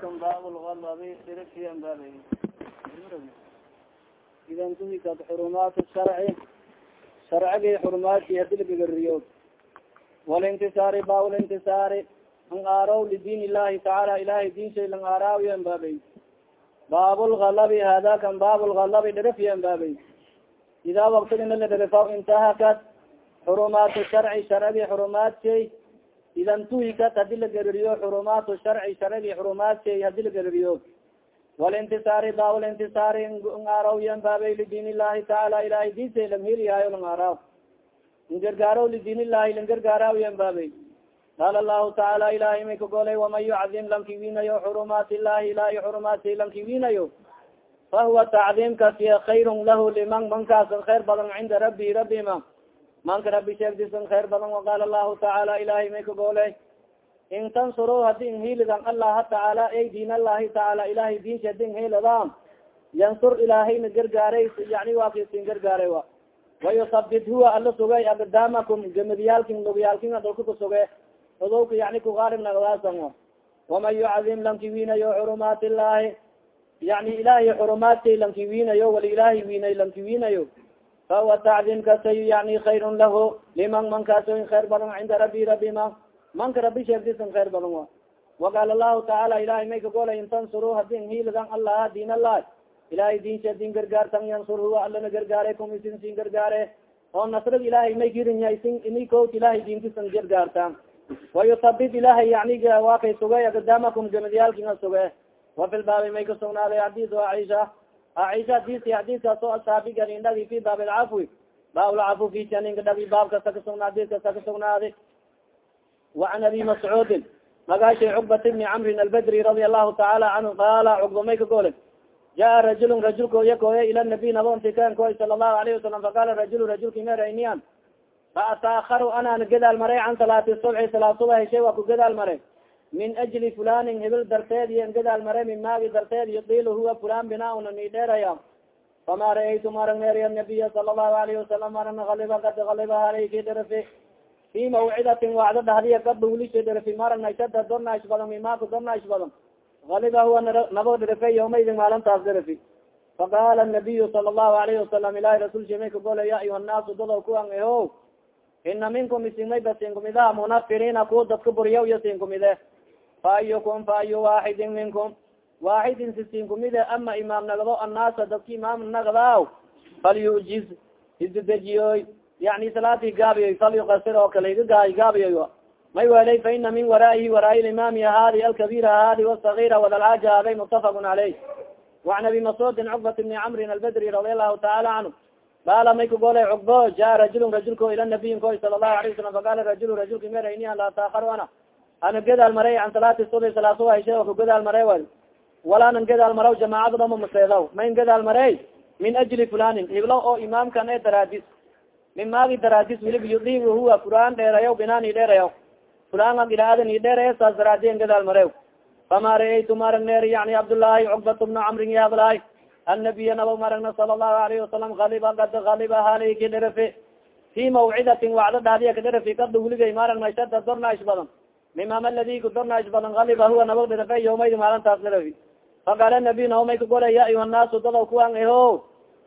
kan bab lgalabi dirkian bab ida ntuhikat xurumaat sharci. Sharcigi xurumaadki hadilgagariyo walintisaari bab lintisaari ang aaraw lidiin illahi tacaala ilahay diin shay lang aaraawiyan baabay baab lgalabi hada kan bab lgalabi dhirifyan baabay idaa waktigina la intahakat xurumaat sharci sharcigi xurumaad ida ntuhikat haddii la gaririyo xurumaat sharci sharcigi xurumaad shay haddii la gaririyo walintisaari bab lintisaari ng aarawiyan baabay lidiin illahi tacaala ilahay diin shay lang heliyahayo lang aaraaw ngargaaraw lidiin illahi lang gargaaraawiyan baabay qaala lahu tacaala ilahay may kagolay waman yucdim lankiwinayo xurumaat illahi ilahi xurumaati lankiwinayo fahuwa tacdiimkasiya kayrun lahu liman mankaasan khayr badan cinda rabbi ma manka rabbi sheegdisan khayr badan waqaala lahu tacaala ilahay may kagolay in tansuru hadi inhilidan allaha tacaala ay diin allahi tacaala ilahay diinsi hadi inhilidan yansur ilaahayna gargaaray yani waa kisin gargaaray wa. Wayusabit huwa ala sugay aqdaamakum gamadyaalkin lugyaalkin adolka kusuge odowka yani kugaarib nagdaasan waman yucadim lanki winayo xurumaat illahi yani ilahay xurumaadkay lanki winayo wali ilahay winay lanki winayo fahuwa tacdim kasay yani kayrun lahu liman mankaasoin khayr badan cinda rabbi rabbi ma manka rabi sheegdisan khayr badan wa waqaala lahu tacaala ilahay may kagola in tansuru hadin hiilidan allaha diin allah ilahay diinsha din gargaartan yansur huwa alana gargaare kum isin sin gargaare oo nasrag ilahay may kirinya isin ini koot ilahay diinkisan gargaartaan wayusabit ilahay yani waa kay sugay aqdaamakum gamadyaalkinga suge wafi lbaabi may kasugnaaday xadiis aisha aisha hadisi xadiiskaas oo asaabi galindhagi fi baab lcafwi baab lcafw fi janinka dhagi baab kasta kasugna hadis kasta kasugnaadi وan abi mascuudin magaashay cukbat bni camrin albedri radia allahu tacaala canhu qaala cugba may ka gole jaa rajulun rajulko yakooya ila nabiy nabonti kan koy sala allahu alayhi wasalam faqala rajulu rajulki merayniyan faataakaru anaan gadaal maray can salaati subxi salaat suba heshay waa ku gadaal maray min ajli fulanin hibil darteed iyo gadaal maray min maagi darteed yudilu huwa fulan binaauna ni dheeraya. Fama ra'aytu marag neeriya nabiya sala allahu alayhi wasalam maragna aliba kad aliba halayki dhirafi fi mawcidatin wacdo dhahdiya kad dhuulisha dhirafi maragna shada dornaish badan mimaku dornaish badan aliba huwa nabo dhirifay yawmaydin maalintaas dhirafi faqala nabiyu sala allahu alayhi wasalam ilahi rasulshi may kagole ya ayuha nnaasu dado kuwan eho ina minkum isimay basinkumidaha munafiriina kuwa dadka buriya iyo fa ayukum fa ayu waaxidin minkum waaxidin sisinkumide ama imaam nagdo annaasa dadka imaam nagdaaw falyujiz isdejiyoy yani salaati gaabiyoy falyukasir oo kale iga gaabiyoy may welay fa ina min waraa'ihi waraai limaami haadi alkabir haadi wasagira wadalxaaja haday mutafaqun caleyh وan abi mascuudin cukbat bni camrin albedri radi allahu taala canhu qaala may kagolay cugbo ja rajulun rajulko ila nabiyin koy sala allahu alayه wasalam faqala rajulu rajulka meraynian laa taakar ana ana gadaal maray can salaati subi salaasuba heshe o kagadaal maray wal walaanan gadaal maraw jamaacada dhama maseedaw mayn gadaal maray min ajli fulanin hiblo oo imaamkan e daraadis min maagi daraadis wilib yudib huwa quraan dheerayaw binaan i dheerayaw ilaadan i dheeraya saas daraadiyan gadaal marew fama ra'aytu marag neer yani cabdullaahi cukbat bna camrin yaablaay annabiya naba maragna sala allahu alayhi wasalam aliba kad aliba halay ka dherafe fi mawcidatin wacdo dhaadiya ka dherafi kada wuligay maragna shada dornaish badan mimam aladi ku dornaish badan aliba huwa naba dherafe yawmaydi maalintaas dherafi faqaala nabiy naomay ka gole ya ayuha nnaasu dadaw kuwan eho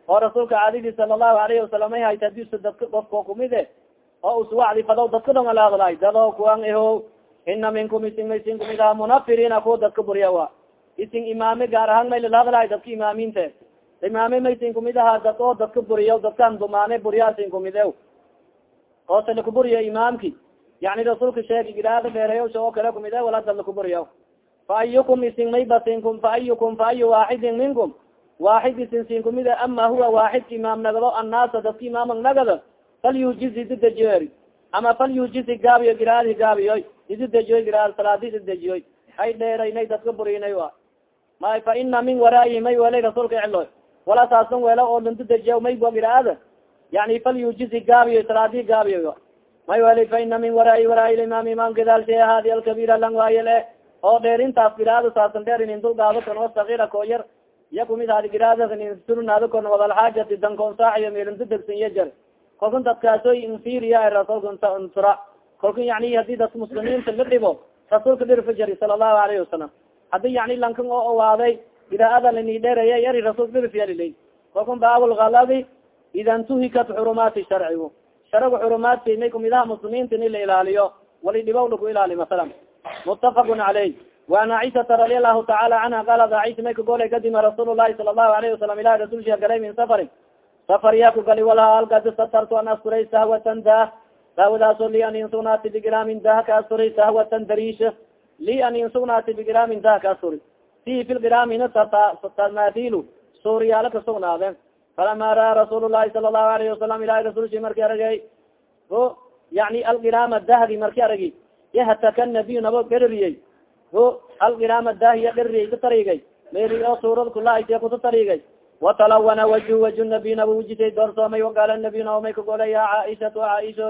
oo rasuulka caadidi sala allahu alayhi wasalam ay hayta hadisa dadka ofko kumide oo uswacdi fadaw dadka dong alaadlay dadaw kuwan eho ina minkum isin maysin kumidaha munafiriina kuwa dadka buriya wa isin imaame gaar ahaan may lalahadlahay dadka imaaminte imaame maysin kumid aha dad oo dadka buriya dadkan dumaane buriya sin kumide oo se lakuburiya imaamki yani rasuulka sheegi giraada dheereyausha oo kale kumide wala dad lakuburiya fa ayukum isin may basinkum fa ayukum fa ayu waaxidin minkum. Waaxid isin sin kumide ama huwa waaxidka imaam nagdo annaasa dadka imaamag nagado falyujiz ididejiyo ama falyujizi gaabiyo giraadi gaabiyoy ididejiyoy giraad salaadi ididejiyoy hay dheeraynay dadka burinay a may fa ina min waraayi may welay rasuulka eclo wala saasan weela oo landidejiya may bo giraada yani falyujizi gaabiyo salaadi gaabiyo may welay fa ina min waraayi waraayi imaam imaam gadaal shee haadi alkabira lang waayele oo dheerintaas giraada saasan dheer inin dulgaado oo sakira koo yar iya kumid hadi giraada surnaado kon wadalxaajati dankoon saaxiyo meelindidegsan iyo jar kolkan dadkaaso infiriya rasulka nsura kolka yani haddii dadka muslimiinta la dhibo rasuulka dhirfa jari sala allahu alayhi wasalam haddi yani lankan oo owaaday idaada lani dheereeya eri rasul dhirifyalilay kalkun baabulgaladi ida ntuhikat xurumaati sharcigu sharag xurumaadka may kumidaha muslimiinta in la ilaaliyo wali dhibaw lagu ilaali masala mutafaqun caleyh waan caisaa radi alahu taala anha qalad aisha may kagolay kadima rasuul lahi sala lahu alayhi wasalam ilahi rasulsha galay min safarin safar yaa kugali walaha alkad satartu an asturay sahwatan dah sahwadaaso li an insugnaati bigraamin dah ka asturi sahwatan darish li an insugnaati bigraamin dah ka asturi si filgraamina tamaadilu suuriyaalaka sugnaade falama ra'a rasuul lahi sala الlahu alayhi wasalam ilahi rasulshi marki aragay o yani algiraama dahgi marki aragi yahataka nabiy nabo gerariyey o algiraama dahiya gerariyey ka tarigay meri oo suurad kulaaysiya kuta tarigay watalawana waju waju nabiy naba wujitay doorsoomay wagaala nabiy naba may kagolay ya caaishatu caaisho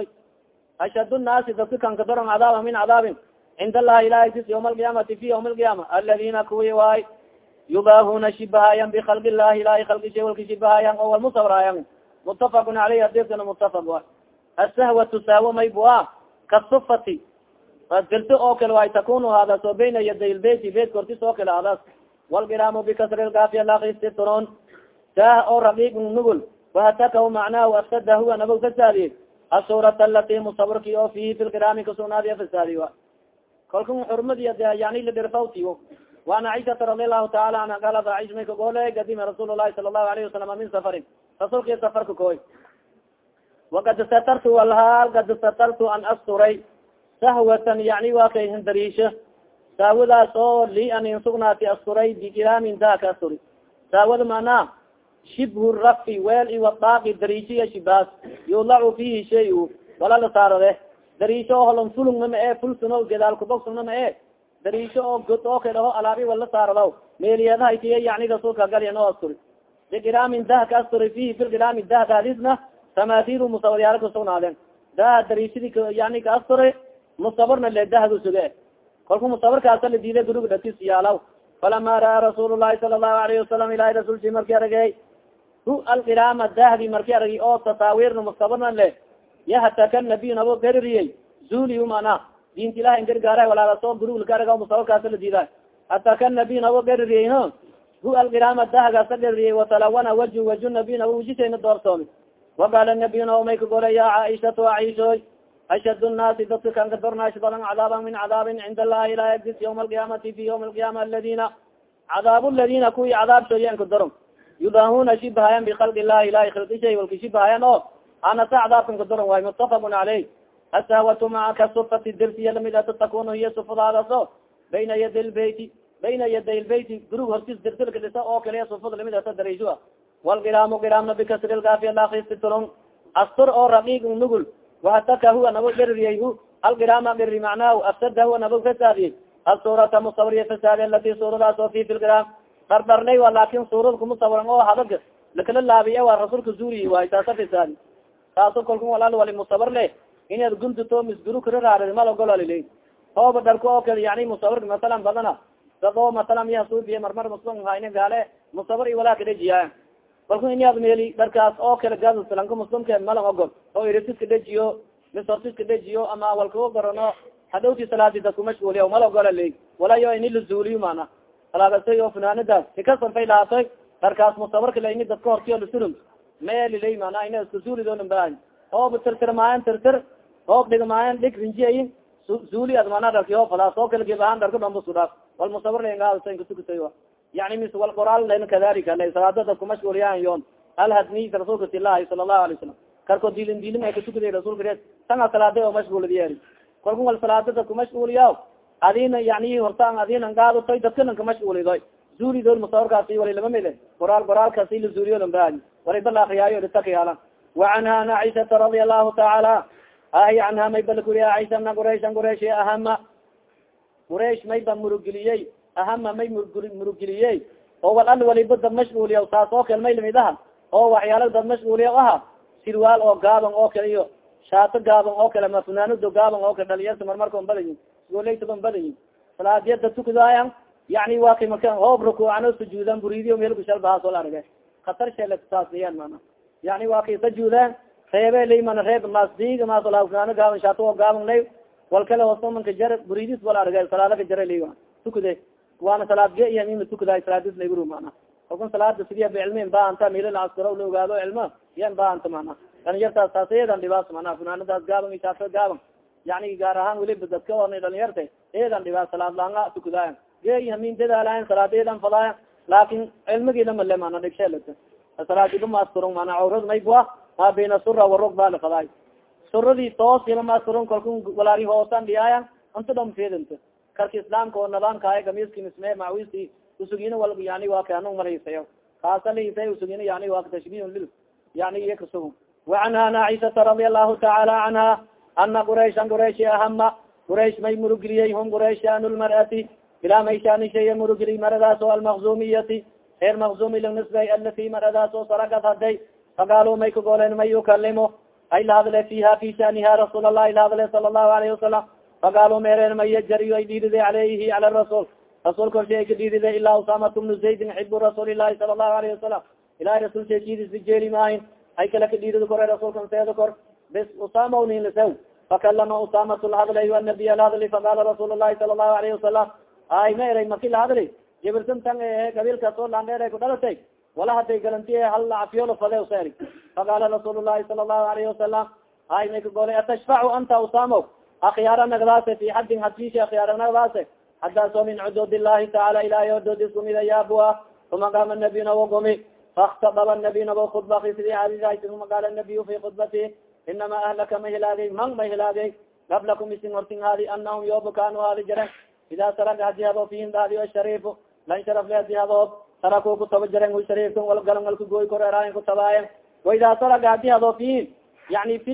ashad naasi dadka kanka daron cadaaba min cadaabin cind allahi ilahi tis yawma alqiyaamati fi yawmi alqiyaama aladina kuwi waay yubaahuna shibahayan bikalq illahi ilahi kalkisha walka shibahayan o walmusawraayan mutafaqun aleyh hadikana mutafaq wa asahwatu saawo may bua kasufati dirto oo kale way takunu hadas oo bayna yaday lbeyti beyt kortis oo kale hadas walgiraamu bikasri lgaafiya lakistron dah oo raqiiq nugul wahatakahu macnahu afsada huwa nabog fasaadiye asurat alati musawirki oo fihi fi lgiraami kasugnaadiya fasaadiy wa kalkun yani lidhirfawtiyo وan caiشata radi alahu taala anha galat caiشha may kagole gadima rasuul lahi sala الlahu alayه wasalam min safarin rasulki safarka koy وakad satartu walhaal kad satartu an asturay sahwatan yani waa kay hindariisha saawadaas oo li an insugnaati asturay bigiraamin daa ka asturi saawada mana shibhu rafi weel iwadaaqi dariishiya shibaas yulacu fihi shay wala la saarade dariisho oo holon fulungna ma e fulsuno gedaal kubogsugna ma e dariisho oo god oo kale ho alaabi wala saaradaw meeliyadaha tiya yani rasuulka galyan oo asturi. Bigiraamin dah ka asturi fihi fi giraami dah daadisna tamaatiru musawaryaala kasugnaadeen daha dariishadi yani ka asturi musawarna le dahdu suge. Kolku musawarkaasa la diiday gurug dhatis yaalaw. Falama ra'a rasuul lahi sala الlahu alayhi wasalam ilahi rasulsi marki aragey hu algiraama dahdi marki aragi oo tasawirna musawarna le yahataka nabiy nabo gaririyey zuliyu mana diinta ilahi n gargaara walaagasoo guruglakarag musawarkaasa la diida hataka nabiy nabo gaririyey h hu algiraama dahgaasa gaririyey watalawana waju waju nabiy nabo wujisayna doorsoomi waqaala nabiy nabo may kagolay ya caaishatu caiishoy ashad nnaasi dadka kanka dornaash badan cadaaban min cadaabin cind allahi ilaa agdis yawma alqiyaamati fi yawmi alqiyaama aladina cadaab ladina kuwii cadaabshoyenka doron yudaahuna shibahayan bikalq illahi ilahi khalqishay walka shibahayan o anasa cadaabkanka doron waay mutafaqun caleyh asahwatu maca kasufati dirsiya la mid ato takunu hiya sufadaadaso bayna yaday lbeyti bayna yaday lbeyti gurug hortis dirsilka dhisa oo kale sufada la mid ato daraysua walgiraamu giraamna bikasri lgaafiya laakistitron astur oo raqiig nugul. Wahataka huwa nabog geririyay hu algiraama geri macnaahu afsada huwa nabog fasaadiyey asurata musawiriya fasaadiy alati suuradaas oo fi fi lgiraam dardharnay wa laakin suurad oo hadag lakala laabiye waa rasuulka zuuriyi waay taasa fasaadi taaso kalku walaal wali musawir le inaad guntuto misguru kararaari mal ogololile hooba dharku oo kale yani musawirka masalan badana. Dado masalan yasuubiye marmar muslim hayne gaale musawir i walaa kadhejiyaa kalku inaad meeli dharkaas oo kale gaadsalanka muslimke malan ogol oo irisiska dhejiyo misortiska dhejiyo ama walkao garano hadhowti salaadi dadku mashguuliya mal ogola le walayo ini lazuuliyo mana salaadasay oo funaanadaas ikasarfay lahatay dharkaas musawirka la dadka hortiyo lasulum meelilay mana ina iska zuulidoonan baahay hooba tirtirmaayan tirtir. Hoob dhigmaayan dhig rinjiyayin zuuli ad mana dharki hoo falaas oo kale gibahaan dharka dhomba sudhaaf wal musawir laingaadasa katukatay yani mis wal qoraal len kadalika le salaada dadku mashguuliyaan yoon. Alhadni rasuulka tilahi sala allahu alay salam karko dilin dilin ay katukaday rasuulka res tanga salaada oo mashguuladiyeeri kalku wal salaada dadku mashguuliya adina yani hortaan adinan gaadatoy dadkanan ka mashguulidoy zuulidood musawirkaasi wali lama mide qoraal qoraalkaasi la zuuliyodan baahay waliba la akriyaayo wacanha ana caishata radia allahu tacaala ahi canha may balkuriya caisha na qurayshan quraysh ahama quraysh may ba murugeliyey ahama may murugeliyey oo wal al waliba dad mashguuliya saas oo kale may la mid aha oo waxyaala dad mashguuliya aha sirwaal oo gaaban oo kale iyo shaato gaaban oo kale ma funaanado gaaban oo kale dhalinyarta marmarkaon badayin sgooleytaban badayin salaadiyada tukadaayan yani waa kay marka hoob rukuucano sujuudan buriidiyo meelkushalbahaas wala arge khatar sheelsaasiyaan mana yani waa kay sajuudeen reebe lay mana reeb masdiga maasalaano gaaban shaato oo gaaban lay wal kale hoosomanka jar buriidis wala arge salaadaka jara lay tukade waana salaad ge iyo mima tukadaay salaadis layguru mana kalkun salaada sidiya bicilmi baanta mila la askaro la ogaado cilmo yan baanta mana dhalinyartaas taas dhibaas mana funaanadaas gaaban isaasa gaaban yani gaar ahaan weliba dadka oona dhalinyarta eedan dhibaas salaad laanga tukadaayan ge hamin dadaalayan salaad eedan fadaayan laakin cilmigiina male mana dhigsheelata salaadiba ma asturun mana cawrad maybua ma bayna sura warog baa lafadaay suradii toos ila ma asturun kalku walaari hoosan dhiyaayan inta dham fedinta karka islaamka oo nidaamkaay gamiski misme macwisi usugina wal yani waa kaanu maraysayo kaasa lahisay usugina yani waa tashbih lil yani iya kasugu wacanha an caiشata radi allahu taala canha ana qurayshan qurayshi ahama quraysh may murugeliyey hum qurayshan lmar'ati ilaa mayshanisheeye murugeliy maradaas oo almakzumiyati reer makzumi langnisbay alati maradaas oo saragad haday faqaalu may kagoleen man yukalimo ay lahadle fiha fi shaniha rasuul allahi lahadle sala allahu alayhi wasalam faqaalu meereen may yajariyo ay dhiidide alayhi cala rasuul rasuul korshe ay ka dhiidide ilaa usamat bnu zaydin xibu rasuuli lahi sala allahu alayhi wasalam ilahi rasul sheekidisi jeeli maahin ay kala ka dhiidid kore rasuulkan seeda kor. Bis usama ninlasaw fakalama usamat lahadlay anabiy lahadli faqaala rasuul lahi sala allahu alayhi wasalam ay ma eray maki lahadli jibirsan tan gabiilkaas oo landheer ku dhalatay wala haday galanti hal lacafiyolo fade useri faqaala rasuul lahi sala allahu alayhi wasalam ay may kagolay atashfacu anta usamo akyaara nagdaase fi xaddin hadfishi akyaara nagdaase haddaasoo min cudud illahi taala ilahay ododis kumida yaabua uma qaama nabiy gumi faktababa nabiy khudba kisidi adidahti uma qaala nabiyu fi khudbati inama ahlaka ma hilaagay man ma hilaagay qablakum isin hortin haadi anahum yooba kaanu haadi jaren ida saraka hadi hado fihim daadi ashariifu lan sharaf le hadi hadoob taraku kutaba jaren shariifkan walgalan walka gooy koreraayan kutabaayen waida saraka hadi hado fihim yani fi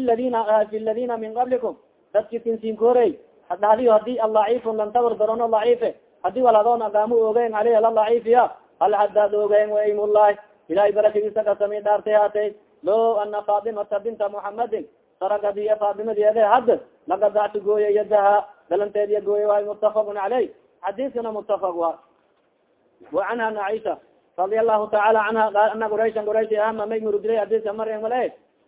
fi ladina min qablikum dadki tinsinkorey dhahdiyo haddii alaciifun lan tabar darono laciife haddii wal adoon agaamu ogeyn aleyh ala laciifiya hal hadaad ogeyn waimulahi ilahay barakadiisa kasami dhaartay haatay lo ana fatimata binta muhamadin saragadiya faatimadeede had lagadactu gooye yadaha galanteediya gooye waay mutafaqun caleyh xadiiskana mutafaq wa wa canha an caiša radia allahu taala canha ana qurayshan quraysh ama may murugilay hadiiska maryam male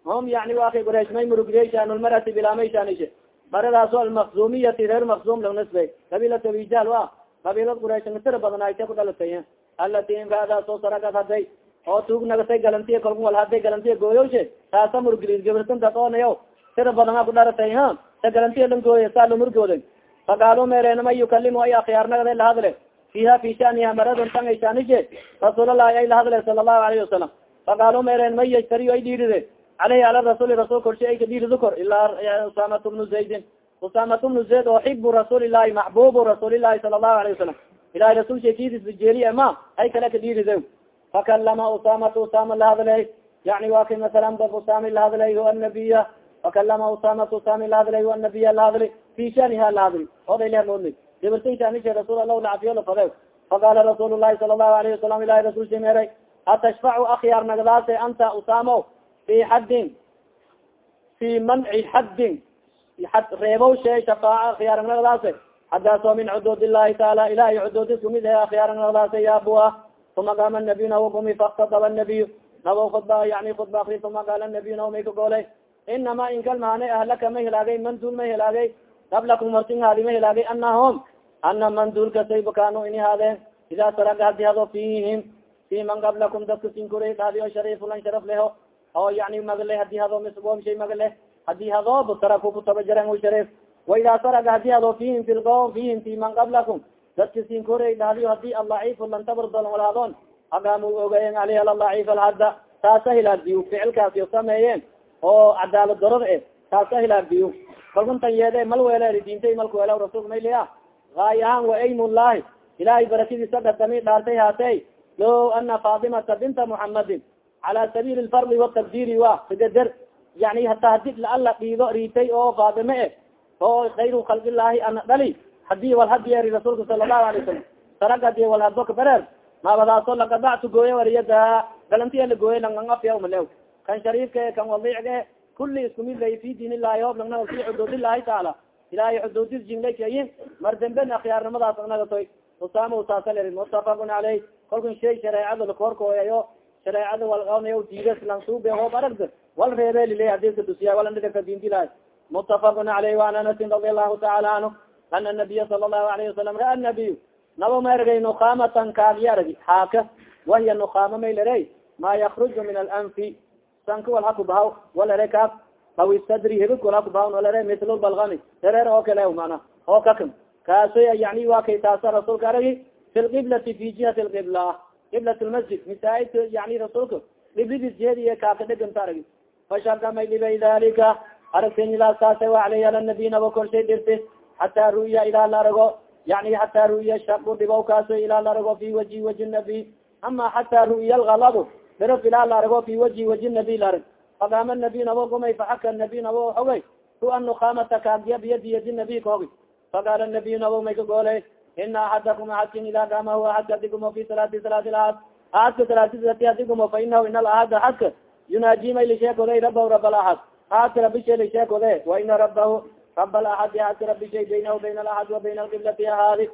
hum yani wa kay quraysh may murugilay shaanulmarati bilaamayshanishe maradaas almaksumiyati reer maksum lang nisbay qabiilat abijal wa qabiilad quraysh tira badan ayta ku dhalatay alati inkaadaas oo saragad haday oo tuug nagatay galantiya kalku wal haday galantiya gooyoshe taasa murugili gabirtanta oonayo tira badan a ku dhalatay ha ta galantiya lan gooye saa lamurgooda faqaalu meereen man yukalimu ay akhyaarnagada lahadle fiha fi shaniha maradon tangay shanishe rasuulalahi ay lahadle sala allahu alayhi wasalam faqaalu meereen man yashtariyo ay dhiiride aleyhi ala rasuli rasul korshe ay ka dhiirido kor ilaa usamat bnu zaydin usamat bnu zayd oo xibu rasuulilahi maxbubu rasuulilahi sala allahu alayhi wasalam ilahi rasul sheekidisjeeliye ma ay kale ka dhiiride fakalama usamat usama lahadley yani wa kay masalan dad usami lahadlay hu anabiya fakalama usamat usami lahadlay hu anabiya lahadli fi shaniha lahadli odaylemoodni gabirtay shanishe rasuul allah lacafiyo lafade faqala rasuul lahi sala allahu alayhi wasalam ilahi rasul shemeeray atashfacu akhyaar nagdaase anta usamo fi xaddin fi manci xaddin ad reebow shee shafaaca akhyaarnagdaase haddaasoo min cudud illahi taala ilahay cududis kumid he akhyaarnagdaase yaabua uma qaama nabiy nawo gumi faktataba nabiy nawo khudba yani khudba akri uma qaala nabiy nawo may ka goolay inama inkalmaane ahlaka ma hilaagay manduul ma hilaagay qablakum hortin haadi ma hilaagay anahom ana manduulka sayba kaanu ini haadeen idaa saraga hadi hado fihim fi man qablakum dadka sinkura haadi o shariif lan sharaf leho oo yani magale hadi hado misgoom shay magale haddii hadoob taraku kutaba jaren sharif waidaa saraga hadi hado fihim fi lqom fihim fi man qablakum dadka sinkoray dhahdiyo haddii alaciif lan tabardol walaadon agaamu ogayen aleyh alalaciif alhadda taasa hilaagdiyu ficilkaasi sameeyeen oo cadaalad darod e taasa hilaagdiyu kalkuntan yeede mal weele diintay malka weela rasulka maylia gaay ahaan wa aymullahi ilahay barakadiisa dhadami dhaartay haatey lo ana fatimata binta muxamadin cala sabiili lfardi watakdiri wa. Sigader yani hata hadi laala dhiido riitay oo faatime e oo khayru khalqillahi ana dhali haddii wal hadiyeeri rasuulka sala allahu alay wasalam saragadi wal hadbo kabereer maabadaaso lagadactu gooye wariyada galantiya la gooye langangafya umalew kan shariifka kan wadiicga kuli isku mid lay fi diin illahi hoob langna fi xuduud illahi taala ilahay xuduudis jinglakayin mar damben akhyaarnimadaas nagatoy usaama saasa lerin mutafaqun caleyh kolkan shay shareecada lakoorkooyayo shareecada walnayo diidas lansube hoob aragda wal reebe lile hadiska dusiya walandhidaka diintilahi mutafaqun caleyh waan anasin radi allahu taala canhu ana nabiya sala allahu alayhi wasalam ra'a nabiy nabo ma ergay nukamatan kaagi argi haaka wahiya nukama maylere ma yakruju min alanfi sanka wal hakubahaw walere kaas aw sadri hebig wal hakubahaw walere mitl balgami dareer oo kale mana oo kakam kaaso yani wa kay taasa rasuulka aragi fi lqiblati fi jihati lqibla qiblat lmasjid masaaidka yani rasuulka qibladiis jihadiy kaaka dheganta aragi fashaka may dhibay dalika aragtinilaas kaasa wa aleyh ala nabiy nabo korshay dhirti xataa ru'ya ilaa la arago yani xataa ru'ya shaku dhibaw kaaso ilaa la arago fi waji waji nabiy ama xataa ru'ya algalab diraf ilaa la arago fi waji waji nabiy la arag faqaama nabiy nabo gumay faxaka nabiy nabo xogay ru an nukamata kaagya biyadi yadi nabiy kahogi faqaala nabiy nabo may ka gooley ina axadakum axadkin ila kama huwa axadka adigumo fi salaati salaati laad axadka salaatidati adigumo fa inahu in alaxad axadka yunaaji may lisheekode rabahu rab alaxad axadka rabi shay lisheekode wa ina rabahu rab alaxadi axadka rabi shay baynahu bayn alaxad wa bayna alqiblati ahaadi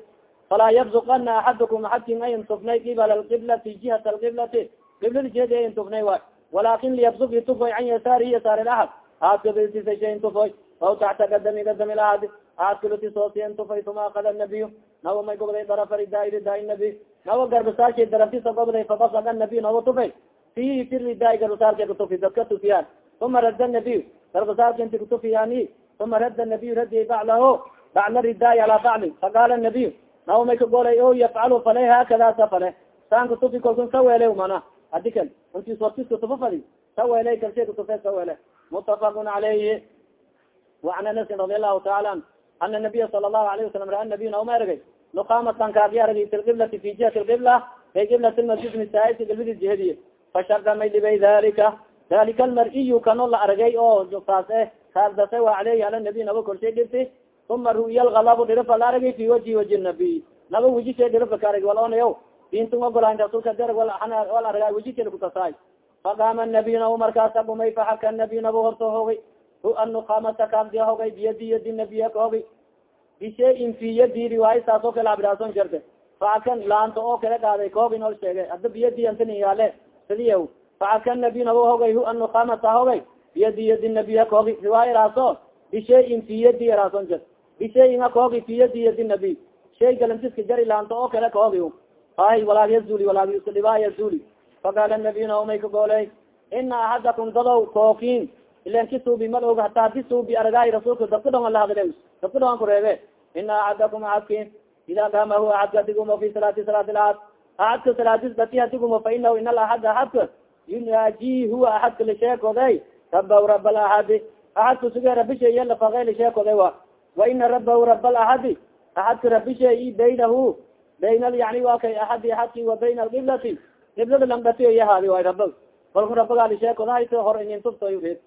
falaa yabzuqana axadukum axadkin ayn tufnay qibala alqiblati jihat alqiblati qiblada jeedi ayn tufnay waay walakin liyabzuk itufoy can yasaari yasaar laxad axadka bsisa shay tufoy aw taxta gadami gadami laxad axadka lutisoosiyan tufay tuma akada nabiy nawo may gobday darafar daa ridaa nabi nawo garbasaashay daraftiisa gobday fabasaka nabiy nawo tufay fi fi ridaa garbasaalka kutufi dadka tufiyaan uma radda nabiy garbasaalka inti kutufiyaani uma radda nabiy radiy baclahu bacla ridaay alaa bacli faqaala nabiy nawo may kagolay o yafcalu fale haakada sa fale saan kutufi kalkun sa weele mana hadi kal intis wartis kutufa fadi sa weele kalshe kutufe sa weele mutafaqun calayhi وan anasin radi allahu taala an ana nabiya sala lahu alayه wasalam raa nabiy nauma ergay nukamatan kaagi argay fi lqiblati fi jihati lqibla fi qiblat lmasjid misaaidka qibladi jihadiye fashaka may dhibay dalika dalika almar-iyu kano la argay oo kaas eh kaasdase wa aleyhi ala nabiy naba korshay dhirti uma ru'ya lgalabu dhirafa la argay fi waji waji nabiy naba wejishe dhirafa ka arg walonayo dintun ogolayn rasulka derg wal argay wejishe kutasaay faqaama nabiy naba markaasa gumay faxaka nabiy naba horto hogay hu anukamata kaagdia hogay biyadi yadi nabiya ka hogi bishayin fi yadi riwaaya saas oo kale abiraason jarte facakan laanta oo kale qaaday kahogi noo sheegay hadda biyadi antani yaale sidiya facakan nabiy naba hogay hu anukamata hogay biyadi yadi nabiya kahogi riwaaya raaso bishayin fi yadi raason jart bishayin a kahogi fi yadi yadi nabiy shay galantiska jari laanta oo kale kahogi ay walaag yazuli walaag isdhibaa yazuli faqaala nabiy naomay ka gooley ina axadakum dadow kookin ilan ki suubi mal og hata hadi suubi aragaay rasuulka dabka dhongan lahadle dabka dhongan kureebe ina axadakum axadki ida kama hu axadka adigumo fi salaati salaati laad axadka salaadis dati adigumo fa inahu in alaxad axadka yunaaji huwa axadka lisheekoday rabahu rab alaxadi axadka suge rabisha iya lafaqe lisheekoday wa. Wa ina rabahu rab alaxadi axadka rabisha i baynahu bayn yani wa kay axadi axadki wa bayna alqiblati qiblada langdati iyahaadi way raba kolka rabagaa lisheekodahayto hor inintuftoyred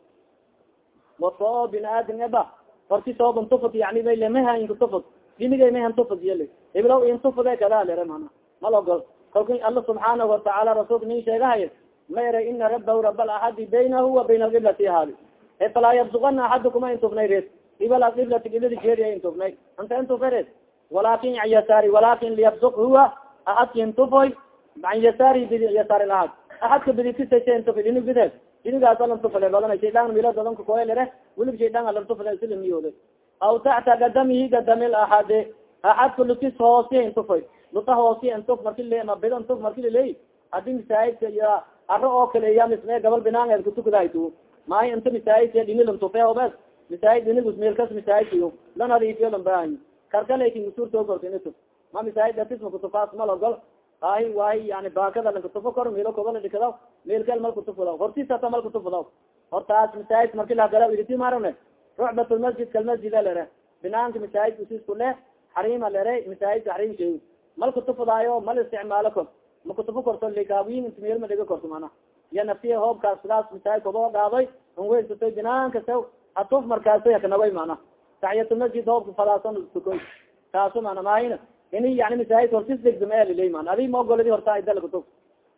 waso bin aadam eba horti sooban tufad yani bay lemaha inkatufad diniga mahan tufad yali iblaw intufade kada lere mana mal ogol kalka alla subxaanahu watacaala rasuulka nin sheegahay ma era ina rabahu rab alaxadi baynahu wa bayna alqiblati ahaadi e falaa yabsugana axadukuma intufnay red. Ibal alqiblati qibladi jeeriya intufnay anta intufa red walakin an yasaari walakin liyabsuk huwa axadka intufoy an yasaari bidi yasaari lahaad axadka bidikisasa intufa dinig bideed dinigaas alantufale badan shaydan milo dadanka koelere welib shaydan alantufale silamiyoode aw taxta gadamihi gadami laxade axadka lukis hoosi intufay luta hoosi intuf marki ma bid intuf marki liley hadi misaajidka iyo aro oo kale iya misme gabal binaan kutukadahaytu maayo inta misaajidka dhinilantufe obes misaajid dhinigus meelkas misaajidkiyo lan hadiifiyo lan baahay karkalekin usurtoo kortinituf ma misaajid datisma kutufaas malogol ahi waay yani baakada lankatufo kor melo kogola dhikada meelkel mal kutufula hortisata mal kutufula hortaas misaajid marki lahagala iriti marane rucbat lmasjid kalmasjid lere. Binaanka misaajid usisku le xarima lere misaajidka xarim shay mal kutufudaayo mal isticmaalo kor. Ma kutufu korto likaawiin int meel ma dhiga korto mana iya naftiya hoobkaas sidaas misaajid kodoo gaadoy an weysatay binaanka sa atuf markaasa hakanaway mana taxiyatulmasjid hoobka falaason tukoy taasu mana mahayna ini yani misaajid hortis degdam eliley man adi maogoladi horta idala kutub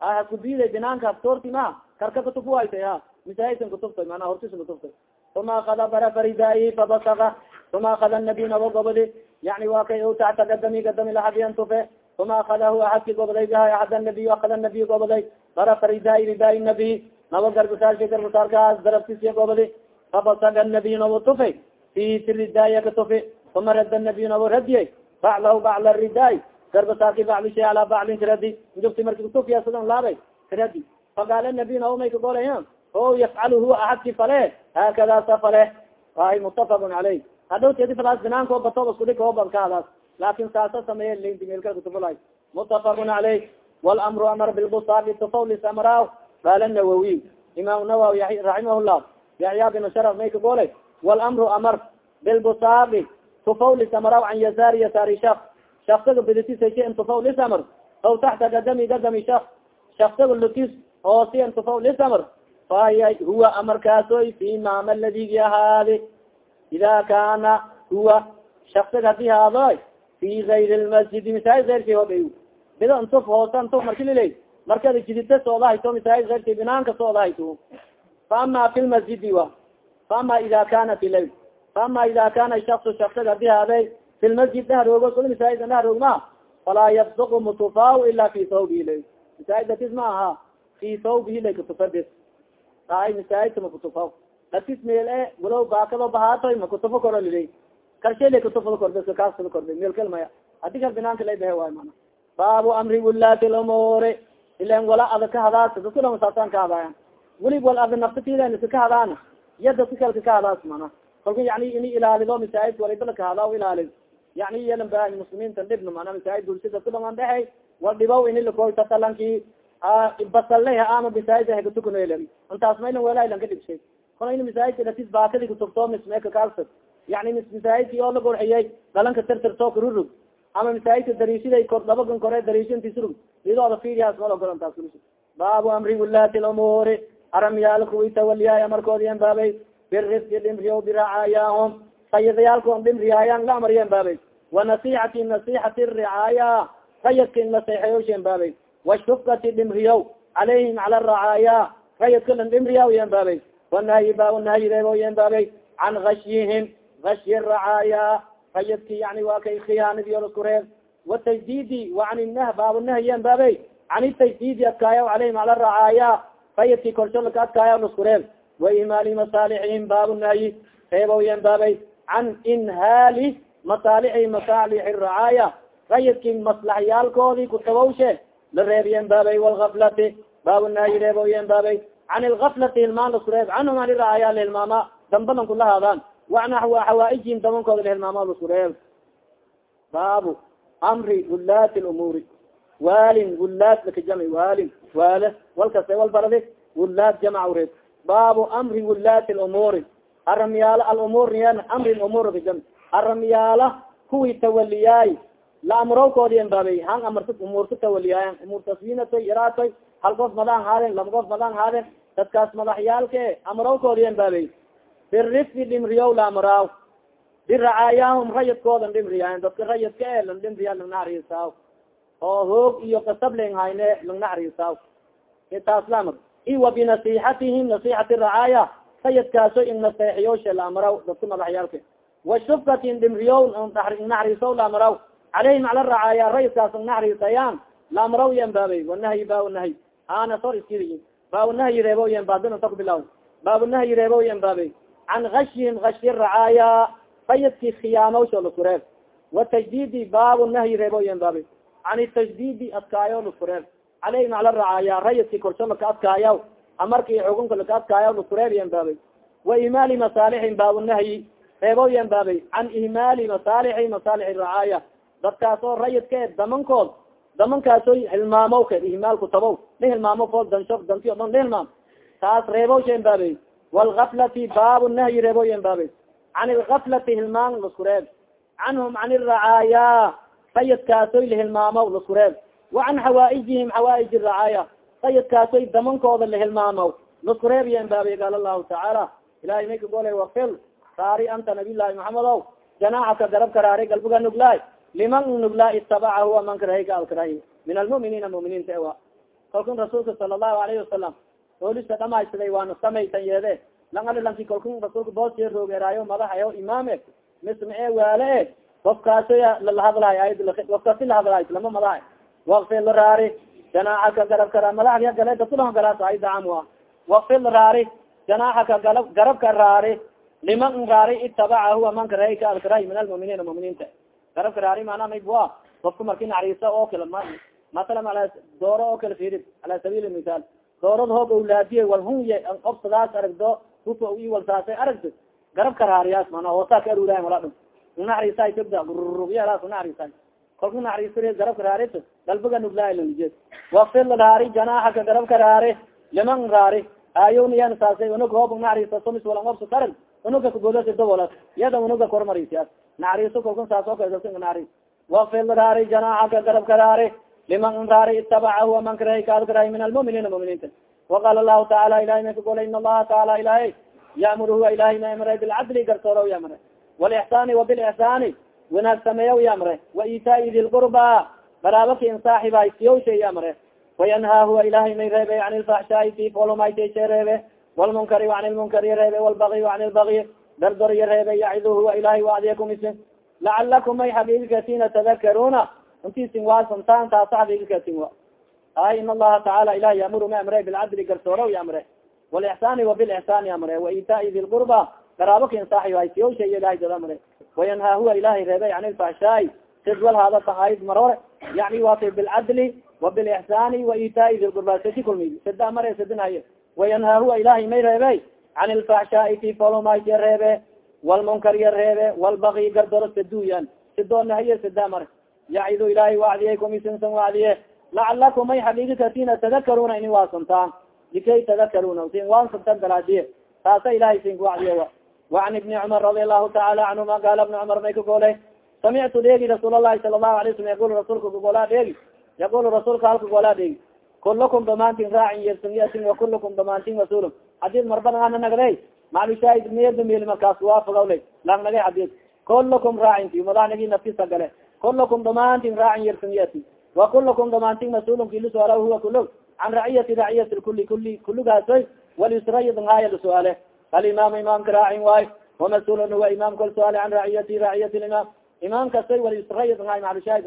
haskubiday binaanka haftoorti ma karka kutub waytay ha misaajidkan kutubtay mana hortis kutubtay uma akada barafaridaayi fabasaka uma akada nabi nabo gobodi yani wa kay o tacta gadami gadami lahadiyan tufe uma akadahu axadki goboday biha axad nabiy akada nabiy goboday barafaridaayi ridaay nabiy nabo garbasaarka garbasaarkaas darabtisiya gobodi fabasaka nabiy nabo tufe fi tiridaaya ka tufi uma rada nabiy nabo radiyay baclahu bacla ridaay garbasaarki bacdi shay alaa bacdin karadi njugti marki kutufiyasadan laabay karadi faqaala nabiy naomay kagolay o yafcal huwa ahadki fale haakada sa fale ay mutafaqun caleyh hadhow tedi falaas binaanko batoob iskudhig kooban ka hadaas laakin saasa sameeye lintimeelka kutufulay mutafaqun caleyh wاlamru amar bilbusaaqi tufawlis amraaw qaala nawawiy imaam nawawi raximah llah yaxya bin sharaf may kagolay wاlamru amar bilbusaaqi tufawlis amraaw can yasaari yasaari shak shaksaga bidisisay in tufawlis amr aw taxta gadami gadami shak shaksaga lutis hoosi in tufawlis amr fahiya huwa amarkaasoy fi maama ladigi ahaadi ida kana huwa shaksaga haddii haadoy fi gayri lmasjidi masaajid eyrki hoday bido ntuf hoosa ntuf marki liley markada jidita soodahayto masaajid eyrki binaanka soodahayto faama fi lmasjidi wa faama ida kana fi layl faama ida kana shaksu shaksaga haddii haaday fi lmasjid dhaharoogo kul masaajid dhaharoogma falaa yabsuq mutufaw ila fi thawbihi lay masaajid datis ma aha fi thawbihi lay kutufadis ay masaajidka makutufaw datis meel e walow baakado bahaatoy makutufo koro lilay karshe lay kutufada korda kaasada korda meel kal maya hadi kal binaanka lay behe waay mana baabu amri wulaati lumuuri ilan wala ada ka hadaas daskula saasaan ka hadaayan welib wal ada naftatida iska ka hadaana iya daska kalka ka hadaas mana kalka yani ini ilaalido masaajidka walibala ka hadaa ilaalid yani yelan ba muslimiinta dhibna mana masaajid bulshada kulaman dhexey wal dhibaw ini lakoy tatalanki basalleha ama masaajid hekatukanoel intaas maylan wela ilan ka dhibshay kola in masaajidka datis baakadi kutugto mismeka kaalsa yani masaajidki oo la gorxiyay dhalanka tirtirto kururug ama masaajidka dariishiday kor dabagan kore dariishintisrug idooda fiiriyaas mal ogol intaas baabu amri wulaati lumuuri aramyaal kuwi tawaliyaay amarkoodiyan baabay. Birifki dhimriyo biracaayaahum sayidayaalkoon dhimriyaayan la amariyan baabay. Wanasixati nasixati ricaaya. Sayidka in la seexeyooshen baabay. Washufkati dhimriyow calayhim cala racaaya sayidka lan dhimriya yan baabay. Wanahyi ba nahyi reebo yan baabay. Can gashyihim gasyi racaaya sayidki yani waa kay khiyaanadiyo lasku reeb. Watajdidi wa can nah baab nahyan baabay. Can tajdidi adkaayaw calayhim cala racaaya sayidki korsho laka adkaayaw lasku reeb waimaali masaalixihim baabu nahyi reebow yan baabay? Can inhaali masaalixi masaalixi racaaya sayidki maslaxyaalkoodii kutabawshe la reebiyen baabay walgaflati baabu nahyi reebow yan baabay. Can ilgaflati hilmaan lasku reeb canhum ani racaaya lihilmaama dambadan kula haadaan wana xawaaijihim damankooda lahilmaama lasku reeb baabu amri wulaati lumuuri. Waalin wulaad lakajamc waalin waale walkase wal baradi wulaad jamc reeb baabu amri wulaati lumuuri aramyaala alumuur niyan amri lumuur kajam aramyaala kuwii tawaliyaay la amrawkoodiyan baabay han amarta umuurta tawaliyaayan umuur taswiinatoy yaraatoy hal qof madaan haaden laba qof madaan haaden dadkaas madaxyaalke amrawkoodiyan baabay birifki dhimriyow la amraaw biracaayaahum rayadkoodan dhimriyaayan dadka rayadka e lang dhimriya lang naxriisaaw oo hoog iyo kasab len hayne lang naxriisaaw taas la amr iwa binasixatihim nasixati racaaya sayadkaaso in naseexiyooshe la amraw dadka madaxyaalka washufkatin dhimriyow naxriisow la amraw calayhim cala racaaya rayadkaas ang la amraw yan wanahyi baa nahyi ana sor iskiri baa nahyi reebo yan baadin ta ku bilaw baabu nahyi reebo yan baabay. Can gashyin gashi racaaya sayidki khiyaamawsho lasku reeb watajdidi baabu nahyi reebo yan can tajdidi adkaayo lasku reeb calayhim cala racaaya rayidki korsho laka adkaayaw amarki xukunka laka adkaayaw lasku reeb yan baabay wa imaali masaalixin baabu nahyi reebo yan baabay can imaali masaalixi masaalixi racaaya dadkaas oo rayidka damankood damankaaso hilmaamo ka ihmaalku tabow la hilmaamo fool dansho danti o dhan la hilmaam taas reebo shen baabay wlgaflati baabu nahyi reebo yan baabay can ilgaflati hilmaan lasku reeb canhum can iracaaya sayidkaasoy lahilmaamo lasku reeb wa can xawaaijihim xawaaij racaaya sayidkaasoy damankooda lahilmaamo lasku reeb yan baabay qaal lahu tacaala. Ilahay may ka gole wafil saari anta nabiy llahi maxamedow janaaxaka garab karaari galbiga nuglaay. Liman nuglaa itabacahu aman karahayka alkarahi. Min almuminiina muminiinta ewa. Kalkun rasuulka sala allahu alayhi wasalam oolisa dhamaysaday waana samaysan yeede. Lang ali lanki kalkun rasuulka boosee roogeeraayo madaxayo imaame. Misma e waale. e qofkaaso lalahadlahay ayad qofkaasi lahadlahay lama madaxa wakfi la raari janaaxaka garab kara madaxdia gale dasulaha galaas aydaam a wakfi la raari janaaxaka gala garabka raari liman raari itabacahu aman karahayka alkarahi min almuminiina muminiinta. Garabka raari maanaa maybua qofka marki naxariisa oo kale ma masalan ala dooro oo kale firid ala sabiil mithaal doorad hoob awlaadiye wal hunya obsadaas aragdo hufa i walsaasay aragto garab karaariyaas mana hoosaa ka arurayan wala dhum unaxariisaay tabda gurrugyalaas unaxariisaay kolka naxariisare garab karaarit dalbiga nuglaaylanjeed wafir raari janaaxaka garab karaare liman raari aayoniyan saasay unug hoob naxariisa sumis walan obsa tarag unuga kagodas dabolas yada unuga kormarisias naxariiso kolkan saas oo kale naxariis wafir raari janaaxaka garab karaare liman raari itabacahu aman karahay kaad min almuminiina muminiinta. Waqala lahu taala ilahay may kagolay in allaha taala ilahay yamur huwa ilahay ma amray bilcadli garsoorow yamre walixsaani wabilixsaani wanaag sameeyaw yamre wa itaai di lqurba baraabaki in saaxibaay siyowshay yamre wayanhaa huwa ilahay may reebe an ilfaxshaai ti folomaytayse reebe walmunkari an ilmunkari reebe walbagi an ilbagi dardorya reebe yacidu huwa ilahay waadiyakumis lacalakum may xaqiiqikatina tadakaruna intiisin waasantaan taasa xaqiiqikatin wa ay in allaha taala ilahi yamuru ma amre bilcadli garsoorow yamre walixsaani wabilixsaani amre wa itaai di lqurba garaabokin saaxibaay siyowshay ilahay dad amre wayanhaa huwa ilahay reebay an ilfaxshaai sidwal hada taayid marore yani waatay bilcadli wa itaai di lqurba sadi kulmi sada mare sadinaye wayanhaa huwa ilahay may reebey can ilfaxshaai ti folomaysiya reebe walmunkar ya reebe walbagi gardoro saduyan sidoonahaye sada mare. Yacidu ilahay wacdiye kumisinsan wacdiye lacalakum may xaqiiqikatina tadakaruna ini waasantaan likay tadakaruna sin waansantan daraadiye taasa ilahay sin kuwacdiye وan iبni cmar radi alahu taala canهuma gala بni cmar may kagolay samictu dheegi rasuul الlahi sala الlahu alay slam yaqul rasulka kagolaa dheegi yaqul rasuulka hal kagolaa dheegi kulakum damaantin raacin yersanyatin wakulakum damaantin masulum hadid marbanana nagday maclushaahid miyadamil markaas waafagawle lang nagay hadid kulakum raacinti madaxnagi nafkisa gale kulakum damaantin raacin yersanyati wakulakum damaantin masulum kilisuaala huwa kulug can raciyati raciyati kuli kuli kuligaasoy walisrayadnhaaya lasuaale alimaam imaamka raacin waay wamasulun huwa imaam kol suaale can raciyati raciyati limaam imaam kastoy walisrayadnhaay maclushaahid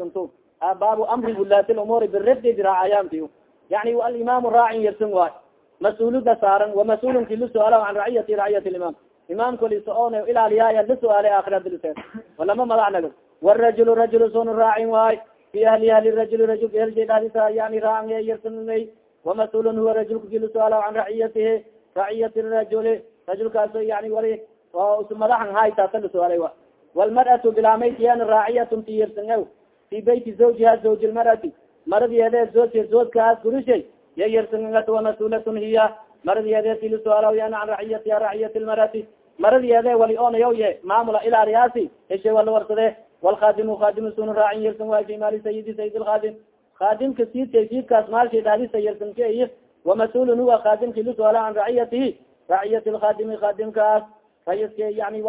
baabu amri wulaati lumuuri birifdi diraacayaanti yani alimaam raacin yersan waay mas'uuluda saaran wamasulunki lasuaala can raciyati raciyati limaam imaam kolisa oon ilaaliyaaya lasuaale aakiradilisee walama madax nago wrajul rajul sun raacin waay fi ahli ahli rajul rajul eldadisa yani raacan yersanay wamasulun huwa rajulka kilasuaala can raciyatihi raciyati rajuli rajulkaaso yani wali madaxan hay taasa lasuaalay wa walmar'atu bilaamaytiyan raaciyatun ti yersan fi beyti zawjiha zawji lmar'ati maradiyeede zoodka zoodkaas gurishay ya yersangat wamasulatun hiya maradiyeede tilasuaalayan can raciyatiha raciyati lmar'ati maradiyeede wali onayaw ye maamula ilaaliyaasi heshe wala warsade walkhadimu khadimu sun raacin yersan waay fi maali sayidi sayid lkhadim khadimka siidkay siidkaas maalshay dhaadisa yersanka wamasulun huwa khadimki lasuaala can raciyatihi raciyati lkhadimi khadimkaas rayiska yani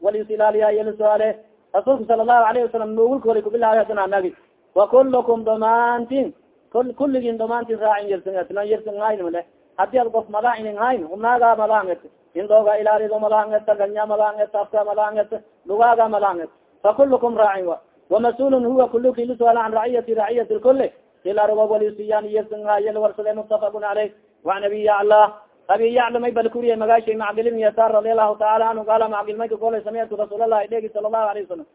walis ilaaliyayo lasuaale rasuulka sala allahu alayhi wasalam mawulka wali kubilaayo hadan anagi wakulukum damaantin kulligin damaantin raacin yersan yersan hayn male haddii ad qof madax inin hayn umnaaga madaanget indooga ilaalido madaanget ganya madaanget afka madaanget lugaaga madaanget fakulukum raacin wa wamasulun huwa kulki lasuaala can raciyati raciyati lkuli ilarwa walisiyan yersan haye lawarsade mutafaqun caleyh waan abi yacla abi yacla may bal kuriye magaashay macqil ibn yasaar radi allahu taala canhu qaala macqil may kagolay samictu rasuul allahi dhegi sala allahu alayh wasalam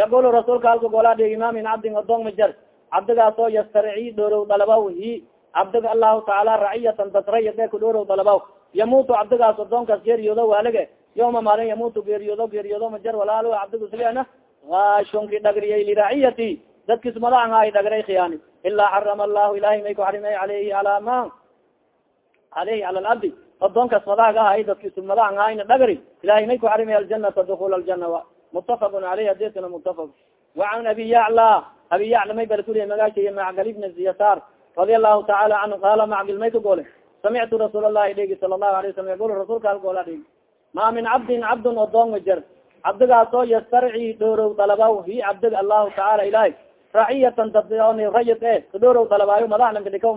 yaqulu rasuulka halka golaa dhegi ma min cabdin odong ma jar cabdigaasoo yastarci dhorow dalabaw hi cabdiga allahu taala raciyatan dasrayade ku dhorow dalabaw yamutu cabdigaas odoonkaas geeriyoodo waalige yoma maalin yamutu geeriyoodo geeriyoodo majar walaalo cabdigu sigeena ashonki dhagriyay liraciyati dadkis madacan hay dhagray khiyaani ilaa xarama allahu ilahay may ku xarimay aleyhi ala ma aleyhi cala labdi odoonkas madaga ahay dadkis madacan hayna dhagri ilahay may ku xarimay aljanata dukul aljana wa mutafaqun aleyh adeskana mutafaq wacan abi yacla abi yacla may bal kuriya magaashay macgal ibn yasaar radia allahu taala canhu qaala macgil may ka gole samictu rasuul allahi dhegi sala allahu alay wasalam yaqul rasuulka halgoola dhegi ma min cabdin cabdun odoon wajar cabdigaasoo yastarci dhorow dalabaw hi cabdig allahu taala ilahi raciyatan dad rayid e kadhorow dalabaayo madaxlanka dhikaw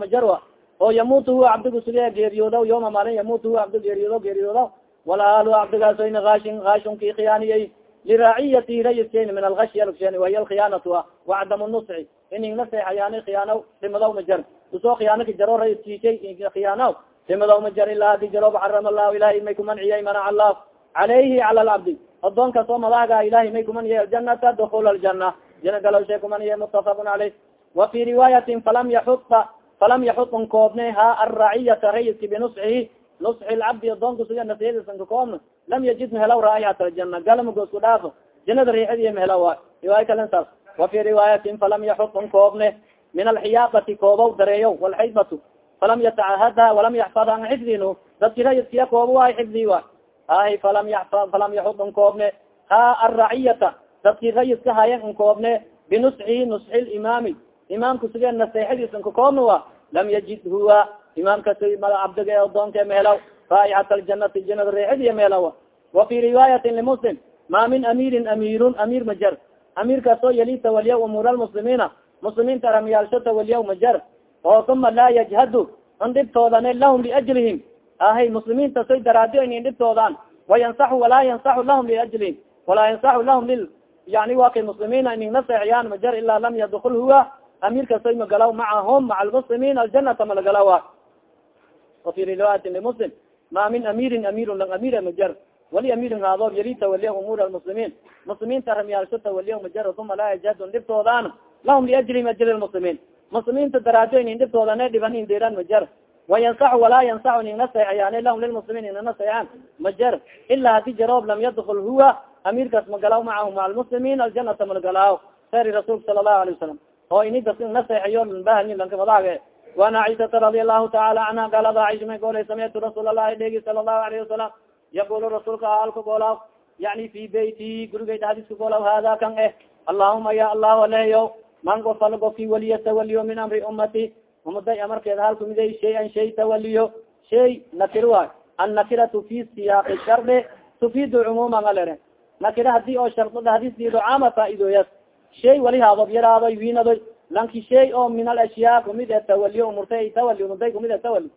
oo yamutu huwa cabdigu sige geeriyoodaw yoma maalin yamutu huwa cabdi geeriyoodaw geeriyoodaw walaalu cabdigaaso in aashin aashunki khiyaaniyey. Liraciyati rayidken min algashi alshen wahiy alkhiyaanatu a wacdam nusci ining naseexayaani khiyaanaw dhimadaw majar u soo khiyaano jaro rayidkiishay khiyaanaw dhimadaw majar ilaa hadi jarob xarama allahu ilahay may kumanciyay manac allah calayhi cala alcabdi odoonkaas oo madaaga ilahay may kumanciyay aljanata dukul aljana jina galowshe kumaniye mutafaqun caleyh wa fi riwaayatin falam yaxuda falam yaxudn koobne ha arraciyata rayidki binusxihi nusxi lcabdi adoonka suga nasiyadiisan ka koobna lam yajid mehelaw raaixat aljana galmago isku dhaafo janada riixadiy mehela waay riwaaya kalen saas wa fi riwaayatin falam yaxudn koobne min alxiyaabati koobow dareeyo walxaybatu falam yatacahadha walam yaxfad an xifdin dadki rayidkiya koobo waay xifdi waay ay falam yaxfad falam yaxudn koobne ha arraciyata dadki rayidka hayan n koobne binusxihi nusxi limaami imaamka sige naseexadiisan ka koobna wa lam yajid huwa imaamkas cabdige odoonke mehelaw raaixat aljanati janada reexadiya mehelawa wa fi riwaayatin limuslim ma min amiirin amiirun amiir majar. Amiirkaasoo yali tawaliya umuur almuslimiina muslimiinta ramyaalsho tawaliya majar oo uma laa yajhadu an dhibtoodane lahum liajlihim ahay muslimiinta soy daraadi inin dhibtoodaan wayansaxu walaa yansaxu lahum liajlihim walaa yansaxu lahum lil yani wa muslimiina inin naseexiyaan majar ilaa lam yadkul huwa amirkasoy magalaw macahum maca almuslimiin aljanata malagalawa wafi riwaayati limuslim ma min amirin amirun lang amir majar wali amirin haadoob yali tawaliya umuur almuslimiin muslimiinta ramyaalsho tawaliya majar uma laa yajadun dhibtoodaan lahum liajrihim ajri lmuslimiin muslimiinta daraado inin dhibtoodane dhiban in deeran majar wayansaxu walaa yansaxu ning naseexayaane lahum lilmuslimiin ina naseexaan majar ila hadi jaroob lam yadkul huwa amirkaas magalaw macahum maca almuslimiin aljanata malgalaaw seri rasuulka sala allahu alay wasalam oo ini das naseexeyo bahani lankamadag waana cishata radi allahu taala anha galada cisha may goolay samictu rasuul allahi dhegi sala allahu alayhi wasalam yaqulu rasuulka haalka goolaw yani fi beyti gurigay dhadiska goolaw hada kan eh allahuma ya allahu aleyo man gofal goki waliya tawaliyo min amri ummati. Umaday amarkeeda halkumiday shayan shay tawaliyo shay nakir waay. Annakiratu fi siyaaqi shardi tufidu cumuman alere nakira haddii oo shardadahadis diido caama faaidoyas shay wali haadob yaraadoy wiinadoy lanki shay oo min alashyaa kumid e tawaliyo umurta tawali umuday kumid e tawali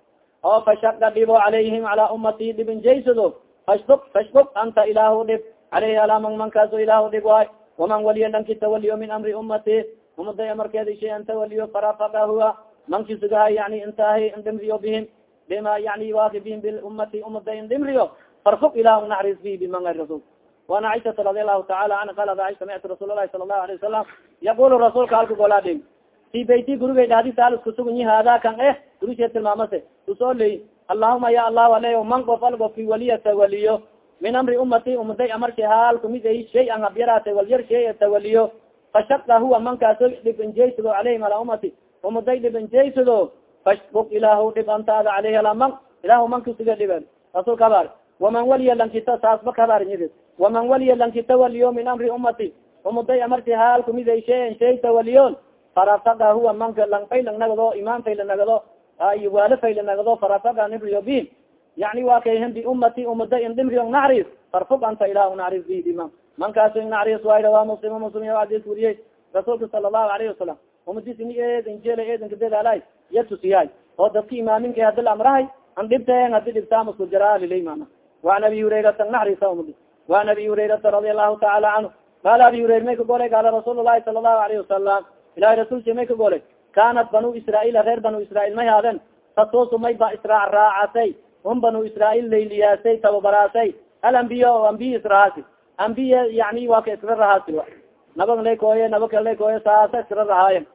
oo fashaka dhibo calayhim calaa ummati dhibin jaysado fashbuk fashbuk anta ilaahu dhib caleyhi alaa man mankaaso ilaahu dhib waay waman waliya lanki tawaliyo min amri ummati. Umaday amarkeeda shay an tawaliyo farafaka huwa manki sugaha yani intahi indhimriyo bihim. Bima yani waaki bihim biummati umaday indhimriyo farfuk ilahu naxris bi biman ay rasul وan caiشata radi alahu taala anha qalat aisha samictu rasuul lahi sala الlahu alayه wasalam yaqul rasuulka halka golaadhi fi beyti gurigay dhadi saalis kusugunyi hada kan eh gurishe tilmaamase kusoo ley allahuma ya allah ale man gof al gofki waliya tawaliyo min amri umati umaday amarki haal kumid ay shay an habyaraate walyar shay tawaliyo fashaka huwa mankaaso dhibanjeysado caleyhim ala umati umaday dhibanjeysado fashbuk ilahu dhib antaada caleyhi ala man ilahu mankasiga dhiben rasuulka habaar waman waliya lankita saasba ka habaarnyidi waman waliya lanki tawaliyo min amri umati umaday amarti haal kumiday shayan shay tawaliyon farafaka huwa manka lang fayla nagado imaan fayla nagado ay waalo fayla nagado farafaka nibriyo bin yani wa kay hindi umati umada indimriyo nacris farfug anta ilah nacris bi bima mankaaso nacris waayra waa muslim muslim adis weriyey rasuulka sala allahu alayhi wasalam umadis ini eedin jela eedinka dadaalay ya tusiyaay oo dadka imaaminka hadil amrahay an dhibteen hadi dhibtaamasku jaraalilay mana waan abi hurayrata naxrisa umadi وan abi hurayrata radi alahu taala canhu qala abi hurayr may ka golay qaala rasuul lahi sala الlahu alayhi wasalam ilahi rasulsi may ka golay kanat banu israail reer banu israail may haaden tasuusu may ba israa raacasay um banu israail layliyaasay tababaraasay alambiya o ambiya israhaasi ambiya yani waa ka iskra rahaasi nabag lay kooye naba kal lay kooye saasa iskra rahaayen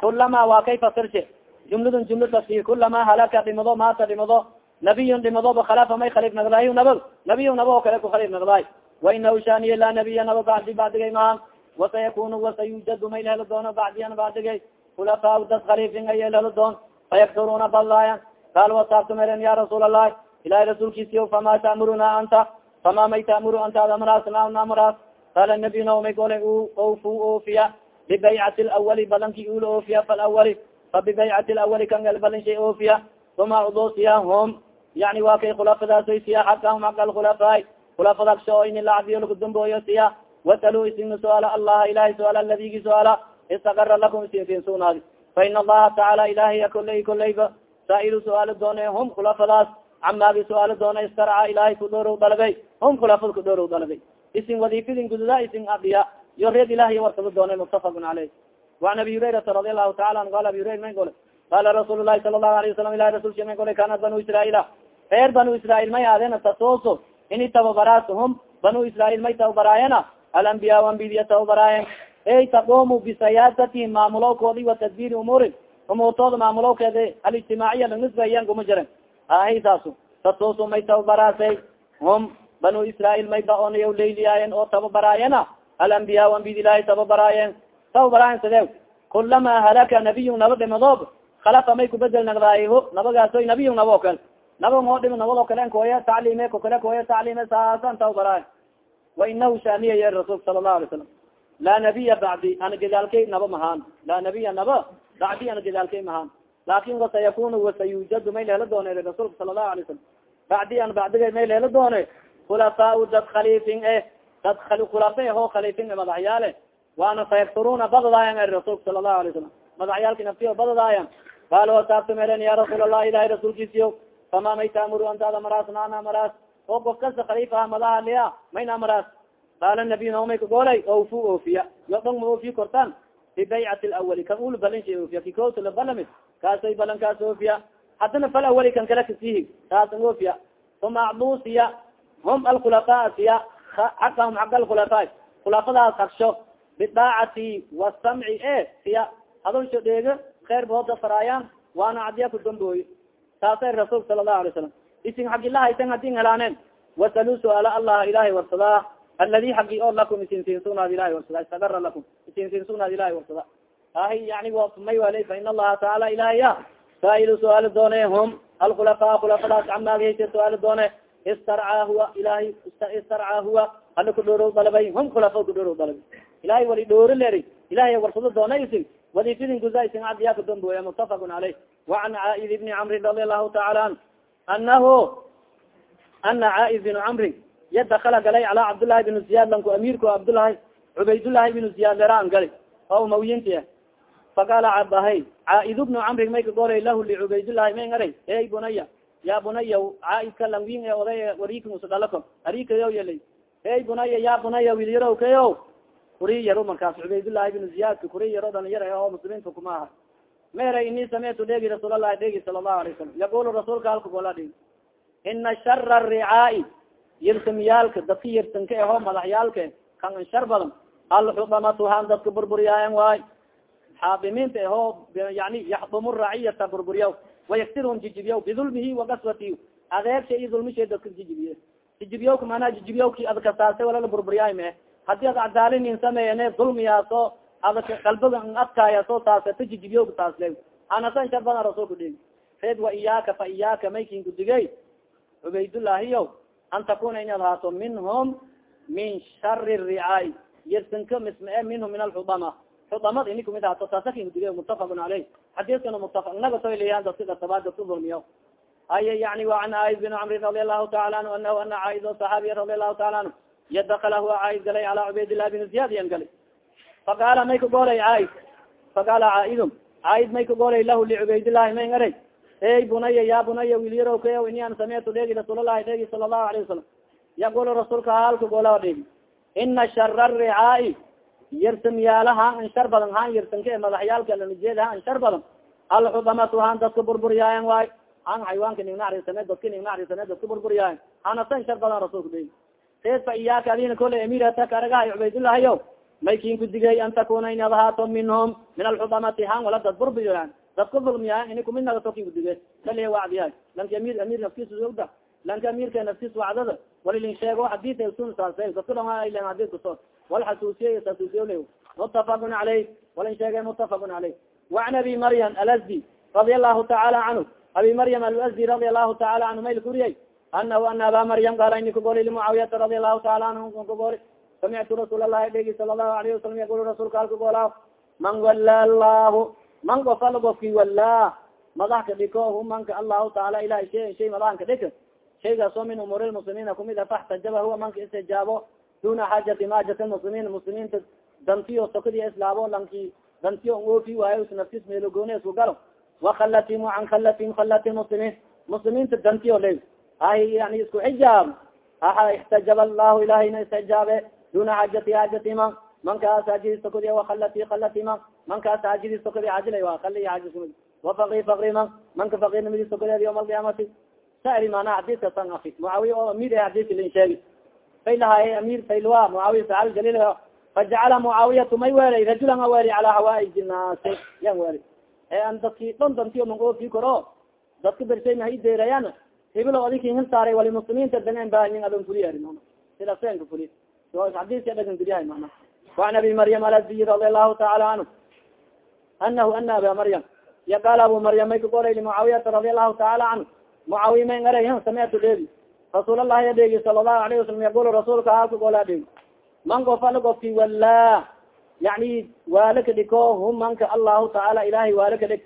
kulama waa kay fasirse jumladun jumla tafsir kulama halaka dhimado maata dhimado nabiyun dhimadoba khalafa may khalif nagdaay nabag nabiy naba oo kale ku khalif nagdaay wainahu shaniya laa nabiya naba bacdi bacdigay maha wasayakunu wasayujadu may lehelo doono bacdiyan bacdigay khulafaa dad khalifin ay lehelo doon fayakturuna badlaayan qaal wasaabtumeren ya rasuul allahi ilahi rasuulkiisiyo fama ta'muruna anta fama may ta'muru antaad amraas naana amraas qaala nabiy nao may gole ofu oofiya bibaycati lawali balanki ula oofiya falawali fa bibaycati lawali kan el balan shay oofiya uma udoosiya hom yani wa kay khulafadaasay siya xaqahum xaqa alkhulafaa khulafadaksha oo ini lacdiyo lagudambooyo siya wasalu isina suaala allaha ilahi suaal aladigi suaala istakara lakum isinsin sugnaadi faina allaha tacaala ilahiya koley koleyba saailu suaalo doone hum khulafadaas camaagi suaalo doona istarca ilahay kudhorow dalabay hum khulafad kudhorow dalabay isin wadifidin gududa isin adiya iyo reed ilahiy warkado doone mutafaqun caleyh waan abi hurayrata radi allahu taala an qala abi hurayra may gole. Qala rasuul lahi sala lahu alayه wasalam ilahi rasulka may golay kanat banu israaila reer banu israail may aadena tasooso ini tababaraas hum banu israail may tababaraayena alambiya ambidiya tababaraayen ey taqumu bisayaasatihim maamulowkoodi wa tadbiiri umuuri umuurtooda maamulowkeeda alijtimaaciya lanisbayan kuma jiran. Ahi saasu. Tasuusu may tababaraasay hum banu israail may baonayaw layliyaayen oo tababaraayena alambiyaa ambiyad ilaahi tababaraayeen tababaraayen sideew kulama halaka nabiyu naba dhimadoob khalafa may kubedel nagdaayo nabagaasoy nabiyu naba o kale naba moo dhimo nabad o kalen koya tacliime ko kale koya tacliime saasan tababaraay wa inahu shaaniya ye rasulka sala lahu alay salam laa nabiya bacdi ana gadaalkay naba mahaan laa nabiya naba bacdi ana gadaalkay mahaan laakin wasayakunu wasayujadu may leela doone rasulka sala lahu alay salam bacdi an bacdiga may leela doone. Khulafaau dad khaliifin eh dad khulafa ho khaliifin madaxyaale waana sayakturuna badadaayan er rasulka sala lahu alay salam madaxyaalki naftiyo badadaayan. Qaal wasaabtameren ya rasuul allah ilahay rasuulkiisiyo fama may taamuru antaada maraas naana maraas oo of kasta khaliifaha madaha liya mayna maraas qaala nabiy naomay kagoolay ofu oofiya yo dhong ma oofiya kortaan bibaycati lawali kan ul balansha oofiya kikoota la balamid kaasay balankaas oofiya haddana fal awali kan kala kasihi kaasan oofiya uma acduu siya hum alkhulafaa siya xaqahum xaqa alkhulafaa khulafadaas hagsho bidaacati wasamci e siya hadolsho dheega kheer booda faraayaan waana cadiya kudambooy taasay rasuulka sala allahu alay salam isin xagilahaysan hadin helaaneen wasaluu suaala allah ilahay warsadaa aladi xagi o lakum isinsin sugnaad ilahi warsada. Istagara lakum isinsin sugnaad ilahi warsada. Ahi yani may wale fa in allaha taala ilahaya saailu suaali doone hum alkhulafa khulafadaas camaagahaysa suaali doone. Istarcaa huwa ilahay istarcaa huwa hana kudhoorow dalabay hum khulafa kudhoorow dalabay ilahay wali dhoori leri ilahay warfado doonaysin wadifidin guzaysin cadiyakadonboya mutafaq alayh waan caaid ibni camrin radi alahu taala an anahu ana caaid binu camrin ya dakala galay calaa cabdllahi binu ziyad lanku amirko cabdlahi cubaydllahi binu ziyad leraan gali oo umawiyinti faqaala cabahay caaid bnu camrin may kagoray lahu licubaydllahi may ngaray ey bunaya ya bunaya caaidka langwin oday wariikiusa dhalako arikayo yalay ey bunaya ya bunaya wilyaro kayo kuri yaro markaas cubaydllahi bin ziyadka kuri yaro dhalinyar oo muslimiinta kuma aha mera ini samitu dhegi rasuullahi dhegi sala lahu alay salam yaqulu rasuulka halka gola dhegi ina shara ricaai yirsamyaalka dadka yirsanka oo madaxyaalka kan shar badan alxudamatu han dadka burburiyaayan waay. Xaadimiinta aho yani yaxdumu raciyata burburiya wayaksirhum jijibiya bidulmihi wakaswati adeegsha i dulmisha dadka jijibiye jijibyawka manaa jijibyawki adkasaase walala burburiyaaym eh haddii ad cadaalinin sameeyane dulmiyaaso adaka qalbiga n adkaaya soo taasata jijibiyowka taasle anasan shar badan rasulka dhegi reed wa iyaaka fa iyaaka maykin kudigey cubaydullaahiyo an takuna inaad haato minhum min shari ricaay yersanka mismae minhum min alxudama xudamad ini kumid haato taasakin kudige mutafaqun caleyh xadiiskana mutafaq naga soylayan dadka dasaba dadka dulmiyo ay yani wa an caaid bin camri radi allahu taala anhu anahu ana caaid o saxaabiya radi allahu taala anhu yadakala huwa caaid galay cala cubaydillahi bin ziyad yan galay faqaala may kagoolay caaid faqaala caaidum caaid may kagoolay lahu licubaydillahi may ngaray ey bunaya ya bunaya wilyaro kayo ini an samictu dhegi rasuulalahi dhegi sala allahu alayh wasalam yaqulu rasuulka halka goolaa dhegi ina shara ricaai yersamyaala haan an shar badan haan yersanka e madaxyaalka lanajeeda ha an shar badan alxudamatu haan dadka burburyaayan waay han xayawaanka ning naxrisane dadka ning naxrisane dadka burburyaayan hanasan shar badan rasuulka dhegi seed fa iyaaka adina kole emirata karagahay cubaydullahiyo may kin kudigay an takuna inaad ahaato minhum min alxudamati han wala dad burburyaan dadka dulmiyaa ini kumid nagato kin kudige kali wacdiyahay lanka amir amir naftiis ogda lanka amirka naftiis wacdada. Walilin sheego hadis sun saase dadka dhan hadis kuso wal xasuusiye xasuusiyo le mutafaqun caleyh walin sheege mutafaqun caleyh وan abi maryam alasdi radi allahu taala canhu abi maryam alasdi radi allahu taala canhu mayl kuriyay anahu ana aba maryam qaala ini kagoli limucaawiyata radi allahu taala anhu kagoli samictu rasuul allahi dhegi sala allahu alayhi wasalam yaqul rasuulka halka goolaa man wala lahu man gofal gofki wala madax ka dhiko hu manka allahu taala ilahi shay shay madaxan ka dhika shaygaasoo min umuur lmuslimiina kumid a faxtajaba huwa manka istijaabo duna xaajati maajat lmuslimiin muslimiinta dantiyo sokadi islaabo lanki dantiyo oofi waayo is naftis meelogooni isku galo wakalatim an khalatim khalati muslimiin muslimiinta dantiyo le ay yani isku xijaab aa ixtajaba allahu ilahayna istijaabe duna xaajati xaajati man mankaas haajidis sokodi wakalati kalati man mankaas haajidis sokodi haajila wa kali haajis wafaqi fakri man manka fakirnimadi sokodeed yawma alqiyaamati sairi mana xadiska san afi mucaawiya oo amir e hadis lin sheegi fay lahaye amir faylwa mucaawiya saxaabi jalil fajacala mucaawiyatu may weelay rajulan a weeli calaa hawaaiji naasi yan weeli ee an dadki dhon dantiyo man oofi karo dadka bershay mahay deerayaan hibilo adiki hil saaray wali muslimiinta dangen bahayin adon fuliyaari mana? Sida senka fuli xadiiska dhagan guryahay mana? وan abi maryam aladiy radi allahu taala canhu anahu ana aba maryam. Ya qaal abu maryam may kagoray limucaawiyata radi allahu taala canhu mucaawiya may ngaray samictu dheegi rasuul allahi adheegi sala allahu alayhi wasalam yaqul rasuulka haa kagola adheegi man gofala gofki wala yani waala ka dhiko hu manka allahu taala ilahay waala ka dhig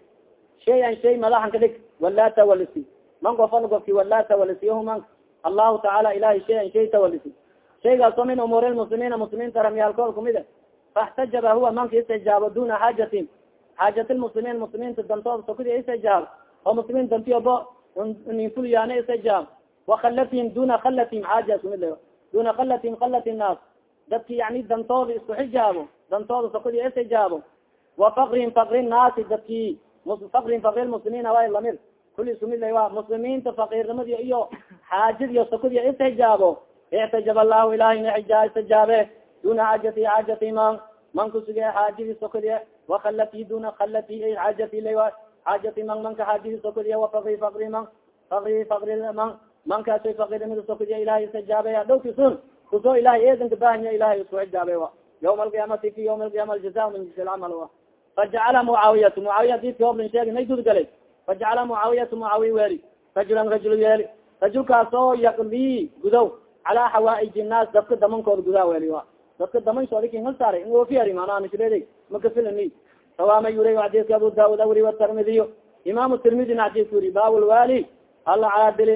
shay an shay madaxan ka dhig wala tawalisi man gofala gofki wala tawalisi hu manka allahu taala ilahay shay an shay tawalisi shaygaaso min umuur lmuslimiina muslimiinta ramyaalkood kumide. Faxtajaba huwa manka istijaabo duna xaajatin xaajat lmuslimiin muslimiinta dantooda sokudi istijaab oo muslimiin dantiyobo ninfulyaane istijaab wakhalatihim duna khalatihim xaaja kumid la duna khalatihim khalat naas dadki yani dantooda isku xijaabo dantooda sokudi istijaabo wa fakrihim fakri naasi dadki fakrin fakri lmuslimiina wa la mid kuli wa muslimiinta fakiirnimadi iyo xaajadiyo sokudi istijaabo ictajab allahu ilahina xijaa istijaabe duna xaajati xaajati man man kusuge xaajadi sokodi wakalati duna kalati xaajati la xaajati man manka xaajadi sokodi wafakri fakri man fakri fakri man mankaasay fakirnimada sokodi ilahay istijaabe dhowki sun. Kusoo ilahay eedanka bahanya ilahay isku xijaabe wa. Yawma alqiyaamati fi yawma alqiyama aljaza min jins lcamal wa. Fajacala mucaawiyatu mucaawiya didki hoblin sheegi may gudgalay fajacala mucaawiyatu mucaawiya weeli rajulan rajul yeeli rajulkaas oo yakli gudow calaa xawaaij naas dadka damankooda gudaa weli a dadka damanshooda hal saaray in ofiyari manaa nishleeday makafilani sawaama yuri xadiiska abu daawud awri watirmidiy imaamu tirmidina xadiiska yuri baawlwali alcaadili